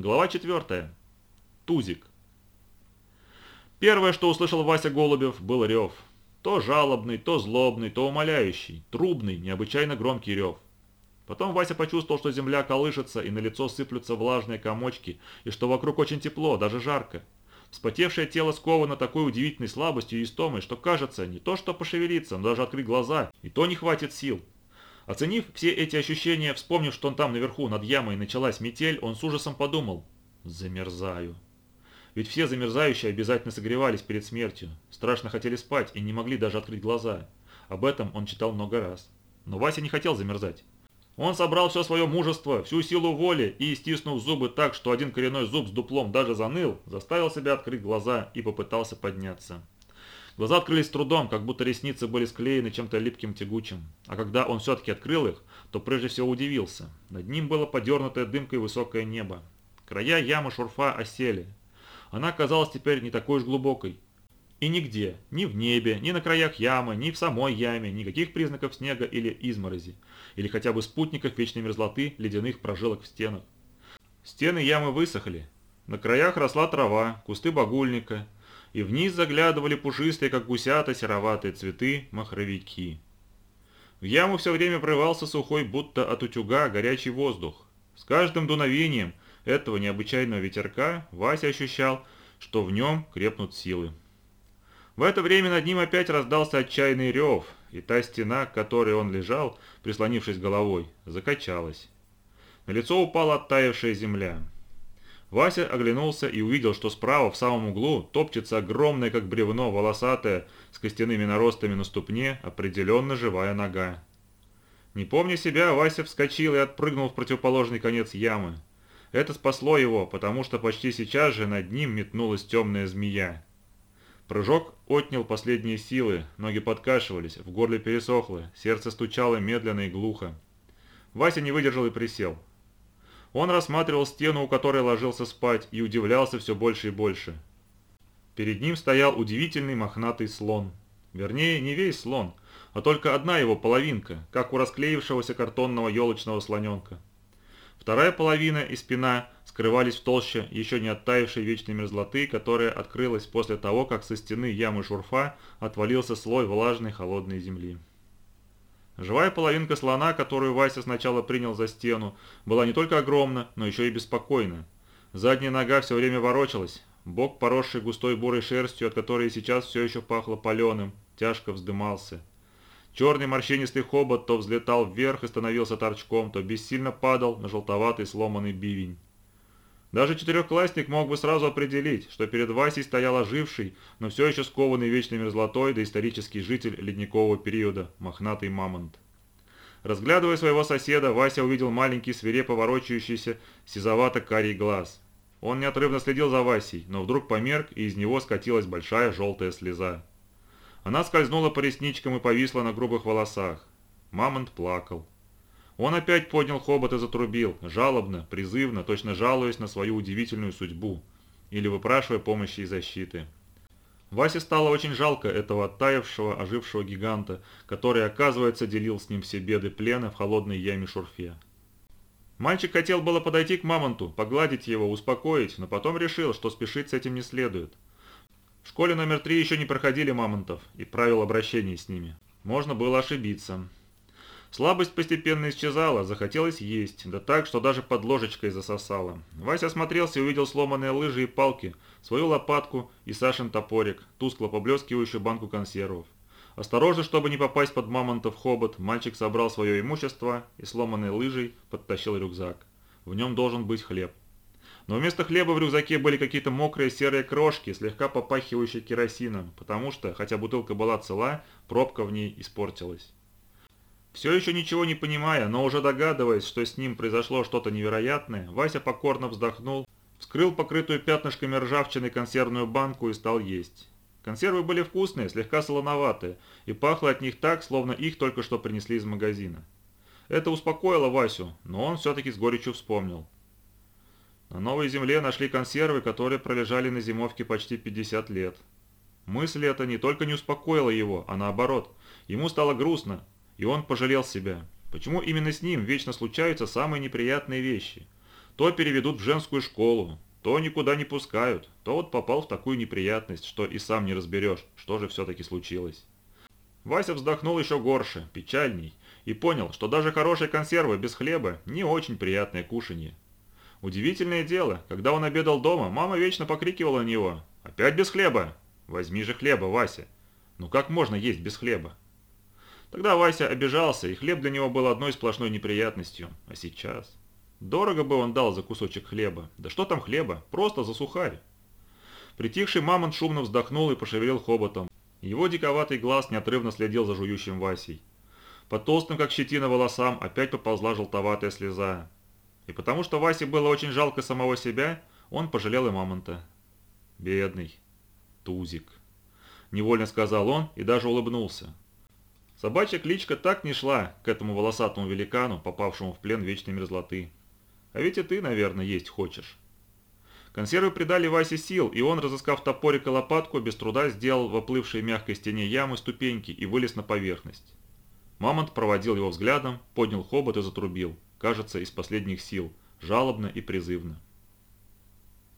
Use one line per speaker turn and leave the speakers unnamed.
Глава 4. Тузик. Первое, что услышал Вася Голубев, был рев. То жалобный, то злобный, то умоляющий, трубный, необычайно громкий рев. Потом Вася почувствовал, что земля колышется и на лицо сыплются влажные комочки, и что вокруг очень тепло, даже жарко. Вспотевшее тело сковано такой удивительной слабостью и истомой, что кажется, не то что пошевелиться, но даже открыть глаза, и то не хватит сил. Оценив все эти ощущения, вспомнив, что он там наверху, над ямой, началась метель, он с ужасом подумал «Замерзаю». Ведь все замерзающие обязательно согревались перед смертью, страшно хотели спать и не могли даже открыть глаза. Об этом он читал много раз. Но Вася не хотел замерзать. Он собрал все свое мужество, всю силу воли и, стиснув зубы так, что один коренной зуб с дуплом даже заныл, заставил себя открыть глаза и попытался подняться. Глаза открылись трудом, как будто ресницы были склеены чем-то липким тягучим. А когда он все-таки открыл их, то прежде всего удивился. Над ним было подернутое дымкой высокое небо. Края ямы шурфа осели. Она казалась теперь не такой уж глубокой. И нигде, ни в небе, ни на краях ямы, ни в самой яме, никаких признаков снега или изморози, или хотя бы спутников вечной мерзлоты ледяных прожилок в стенах. Стены ямы высохли. На краях росла трава, кусты багульника, и вниз заглядывали пушистые, как гусята, сероватые цветы, махровики. В яму все время прорывался сухой, будто от утюга, горячий воздух. С каждым дуновением этого необычайного ветерка Вася ощущал, что в нем крепнут силы. В это время над ним опять раздался отчаянный рев, и та стена, к которой он лежал, прислонившись головой, закачалась. На лицо упала оттаявшая земля. Вася оглянулся и увидел, что справа в самом углу топчется огромная, как бревно, волосатая, с костяными наростами на ступне, определенно живая нога. Не помня себя, Вася вскочил и отпрыгнул в противоположный конец ямы. Это спасло его, потому что почти сейчас же над ним метнулась темная змея. Прыжок отнял последние силы, ноги подкашивались, в горле пересохло, сердце стучало медленно и глухо. Вася не выдержал и присел. Он рассматривал стену, у которой ложился спать, и удивлялся все больше и больше. Перед ним стоял удивительный мохнатый слон. Вернее, не весь слон, а только одна его половинка, как у расклеившегося картонного елочного слоненка. Вторая половина и спина скрывались в толще еще не оттаившей вечной мерзлоты, которая открылась после того, как со стены ямы шурфа отвалился слой влажной холодной земли. Живая половинка слона, которую Вася сначала принял за стену, была не только огромна, но еще и беспокойна. Задняя нога все время ворочалась, бок, поросший густой бурой шерстью, от которой сейчас все еще пахло паленым, тяжко вздымался. Черный морщинистый хобот то взлетал вверх и становился торчком, то бессильно падал на желтоватый сломанный бивень. Даже четырехклассник мог бы сразу определить, что перед Васей стоял оживший, но все еще скованный вечной мерзлотой доисторический житель ледникового периода, мохнатый мамонт. Разглядывая своего соседа, Вася увидел маленький свирепо ворочающийся сизовато-карий глаз. Он неотрывно следил за Васей, но вдруг померк, и из него скатилась большая желтая слеза. Она скользнула по ресничкам и повисла на грубых волосах. Мамонт плакал. Он опять поднял хобот и затрубил, жалобно, призывно, точно жалуясь на свою удивительную судьбу или выпрашивая помощи и защиты. Васе стало очень жалко этого оттаившего, ожившего гиганта, который, оказывается, делил с ним все беды плена в холодной яме шурфе. Мальчик хотел было подойти к мамонту, погладить его, успокоить, но потом решил, что спешить с этим не следует. В школе номер три еще не проходили мамонтов и правил обращения с ними. Можно было ошибиться. Слабость постепенно исчезала, захотелось есть, да так, что даже под ложечкой засосало. Вася осмотрелся и увидел сломанные лыжи и палки, свою лопатку и Сашин топорик, тускло поблескивающую банку консервов. Осторожно, чтобы не попасть под мамонтов хобот, мальчик собрал свое имущество и сломанной лыжей подтащил рюкзак. В нем должен быть хлеб. Но вместо хлеба в рюкзаке были какие-то мокрые серые крошки, слегка попахивающие керосином, потому что, хотя бутылка была цела, пробка в ней испортилась. Все еще ничего не понимая, но уже догадываясь, что с ним произошло что-то невероятное, Вася покорно вздохнул, вскрыл покрытую пятнышками ржавчины консервную банку и стал есть. Консервы были вкусные, слегка солоноватые, и пахло от них так, словно их только что принесли из магазина. Это успокоило Васю, но он все-таки с горечью вспомнил. На новой земле нашли консервы, которые пролежали на зимовке почти 50 лет. Мысль эта не только не успокоила его, а наоборот, ему стало грустно, и он пожалел себя. Почему именно с ним вечно случаются самые неприятные вещи? То переведут в женскую школу, то никуда не пускают, то вот попал в такую неприятность, что и сам не разберешь, что же все-таки случилось. Вася вздохнул еще горше, печальней, и понял, что даже хорошие консервы без хлеба не очень приятное кушанье. Удивительное дело, когда он обедал дома, мама вечно покрикивала на него «Опять без хлеба? Возьми же хлеба, Вася! Ну как можно есть без хлеба?» Тогда Вася обижался, и хлеб для него был одной сплошной неприятностью. А сейчас? Дорого бы он дал за кусочек хлеба. Да что там хлеба? Просто за сухарь. Притихший мамонт шумно вздохнул и пошевелил хоботом. Его диковатый глаз неотрывно следил за жующим Васей. По толстым, как щетина, волосам опять поползла желтоватая слеза. И потому что Васе было очень жалко самого себя, он пожалел и мамонта. «Бедный. Тузик», – невольно сказал он и даже улыбнулся. Собачья кличка так не шла к этому волосатому великану, попавшему в плен вечной мерзлоты. А ведь и ты, наверное, есть хочешь. Консервы придали Васе сил, и он, разыскав топорик и лопатку, без труда сделал в оплывшей мягкой стене ямы ступеньки и вылез на поверхность. Мамонт проводил его взглядом, поднял хобот и затрубил, кажется, из последних сил, жалобно и призывно.